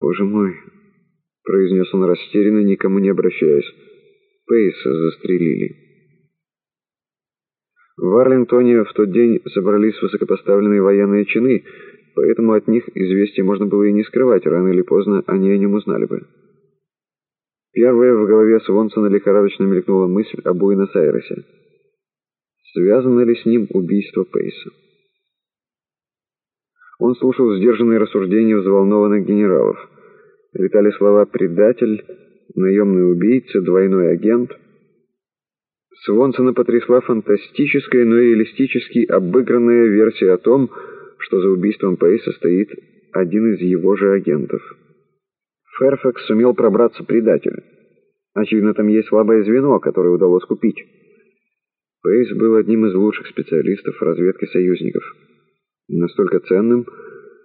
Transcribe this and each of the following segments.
«Боже мой!» — произнес он растерянно, никому не обращаясь. «Пейса застрелили». В Арлингтоне в тот день собрались высокопоставленные военные чины, поэтому от них известие можно было и не скрывать, рано или поздно они о нем узнали бы. Первая в голове Свонсона лихорадочно мелькнула мысль о Буэнос-Айресе. Связано ли с ним убийство Пейса? Он слушал сдержанные рассуждения взволнованных генералов. Летали слова «предатель», «наемный убийца», «двойной агент». Свонсона потрясла фантастическая, но реалистически обыгранная версия о том, что за убийством Пейса стоит один из его же агентов. Ферфакс сумел пробраться предатель. Очевидно, там есть слабое звено, которое удалось купить. Пейс был одним из лучших специалистов в разведке союзников. Настолько ценным,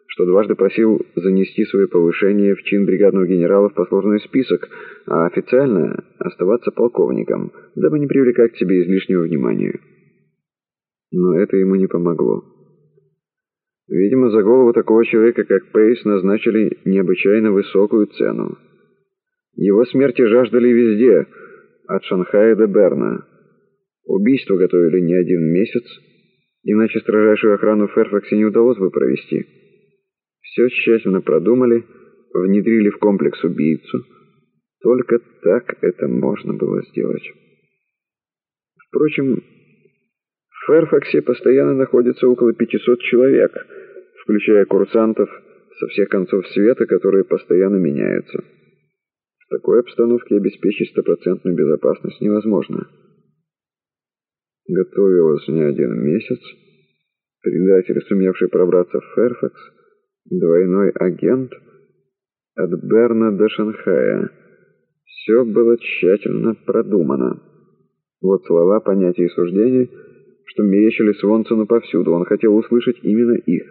что дважды просил занести свое повышение в чин бригадного генерала в послужной список, а официально оставаться полковником, дабы не привлекать к себе излишнего внимания. Но это ему не помогло. Видимо, за голову такого человека, как Пейс, назначили необычайно высокую цену. Его смерти жаждали везде, от Шанхая до Берна. Убийство готовили не один месяц, иначе строжайшую охрану в Ферфаксе не удалось бы провести. Все тщательно продумали, внедрили в комплекс убийцу. Только так это можно было сделать. Впрочем, в Ферфаксе постоянно находится около 500 человек, включая курсантов со всех концов света, которые постоянно меняются. В такой обстановке обеспечить стопроцентную безопасность невозможно. Готовилось не один месяц. Предатель, сумевший пробраться в Ферфакс, двойной агент от Берна до Шанхая. Все было тщательно продумано. Вот слова, понятия и суждения, что мерещили Свонсону повсюду. Он хотел услышать именно их.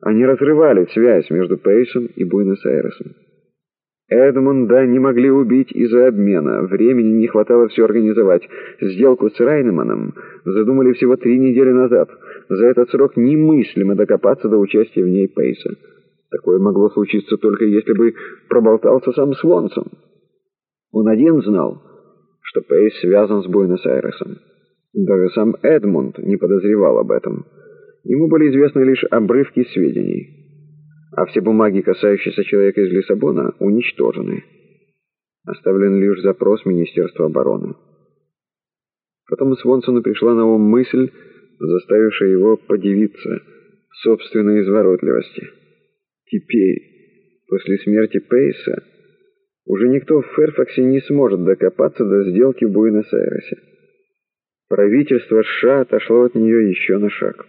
Они разрывали связь между Пейсом и Буэнос-Айресом. Эдмунда не могли убить из-за обмена. Времени не хватало все организовать. Сделку с Райнеманом задумали всего три недели назад. За этот срок немыслимо докопаться до участия в ней Пейса. Такое могло случиться только если бы проболтался сам Свонсон. Он один знал, что Пейс связан с Буэнос-Айресом. Даже сам Эдмунд не подозревал об этом. Ему были известны лишь обрывки сведений а все бумаги, касающиеся человека из Лиссабона, уничтожены. Оставлен лишь запрос Министерства обороны. Потом Свонсону пришла на ум мысль, заставившая его подивиться собственной изворотливости. Теперь, после смерти Пейса, уже никто в Ферфаксе не сможет докопаться до сделки в Буэнос-Айресе. Правительство США отошло от нее еще на шаг.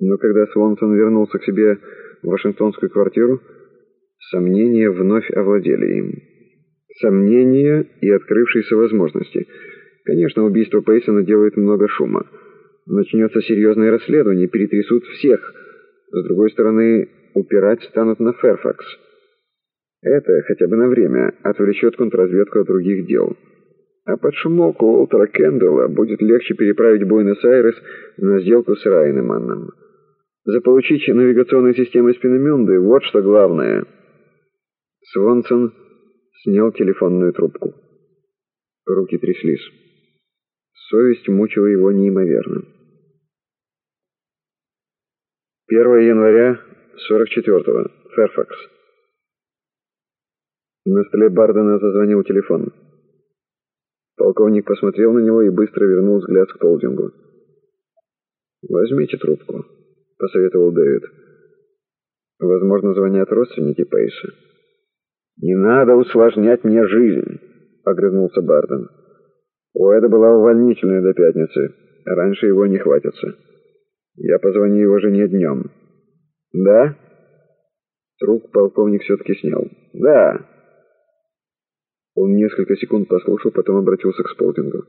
Но когда Свонсон вернулся к себе в Вашингтонскую квартиру, сомнения вновь овладели им. Сомнения и открывшиеся возможности. Конечно, убийство Пейсона делает много шума. Начнется серьезное расследование, перетрясут всех. С другой стороны, упирать станут на Ферфакс. Это, хотя бы на время, отвлечет контрразведку от других дел. А под шумок Уолтера Кэндалла будет легче переправить Буэнос-Айрес на сделку с Райнеманном. Заполучить навигационную систему Спиномюнды — вот что главное. Свонсон снял телефонную трубку. Руки тряслись. Совесть мучила его неимоверно. 1 января 44-го. Ферфакс. На столе Бардена зазвонил телефон. Полковник посмотрел на него и быстро вернул взгляд к Полдингу. «Возьмите трубку». — посоветовал Дэвид. «Возможно, звонят родственники Пейса». «Не надо усложнять мне жизнь», — огрызнулся Барден. «У Эда была увольнительная до пятницы. Раньше его не хватится. Я позвоню его жене днем». «Да?» Труп полковник все-таки снял. «Да». Он несколько секунд послушал, потом обратился к Сполтингу.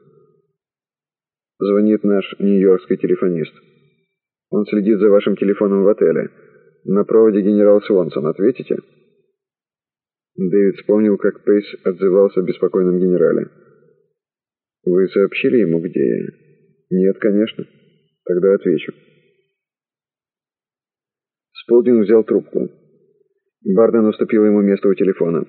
«Звонит наш нью-йоркский телефонист». Он следит за вашим телефоном в отеле. На проводе генерал Свонсон. Ответите?» Дэвид вспомнил, как Пейс отзывался о беспокойном генерале. «Вы сообщили ему, где я?» «Нет, конечно. Тогда отвечу». Сполдин взял трубку. Барден уступил ему место у телефона.